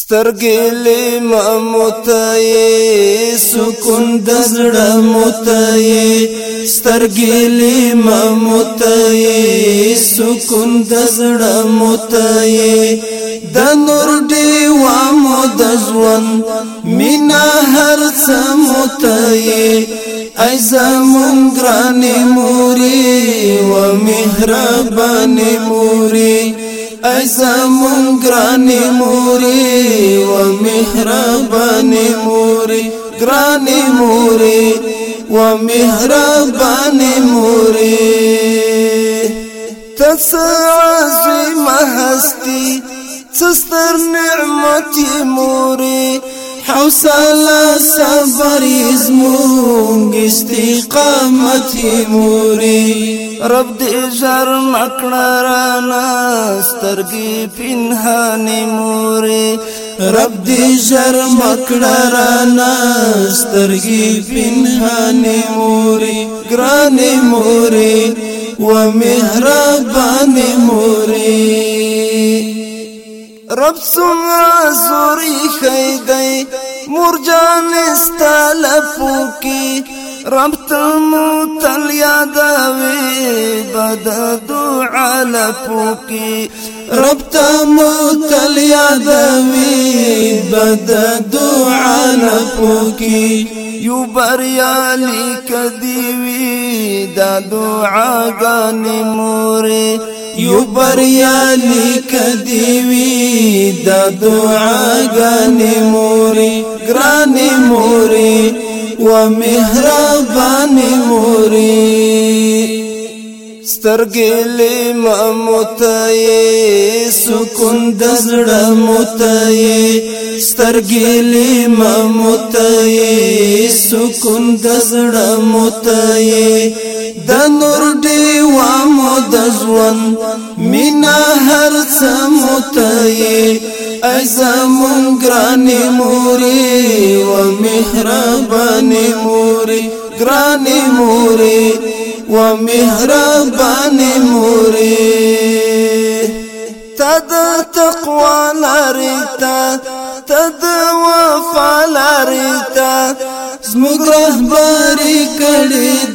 سترګې ممتای سکون دزړه متای سترګې ممتای سکون دزړه متای د نور دی و مو د ژوند مینا هر څه متای ای زمون ګرانې موري و مهربانې موري ای زمون موری و مهرباني موری گرانی موری و مہربانی موری۔ تس تسعزي مهستي تستر نعمتی موری۔ حوصله صبر زمونږ استقامت موري رب دې ژر مکړه رانا سترګې پنهانې موري رب دې ژر مکړه رانا سترګې پنهانې موري ګرانې موري و مهربانې موري رب څومره زوري خیدای مور جان استلفو کی۔ رب تمو تل یادوي بد دعا لفو کی۔ رب تمو تل یادوي بد دعا کی۔ یو بریالی کدیوی، دا دعا غانی موری یو بریالی کدیوی، دا دعا غانی موری گرانی موری، و مهربانی موری۔ سترګې ممتای سکون دزړه متای سترګې ممتای سکون دزړه متای د ژوند، مینا هر څه متای ای زمون موري و مهرباني موري ګرانی موري و مهرباني موري تد تقوى لريتا تد وفا لريتا زموږ رهبري کړي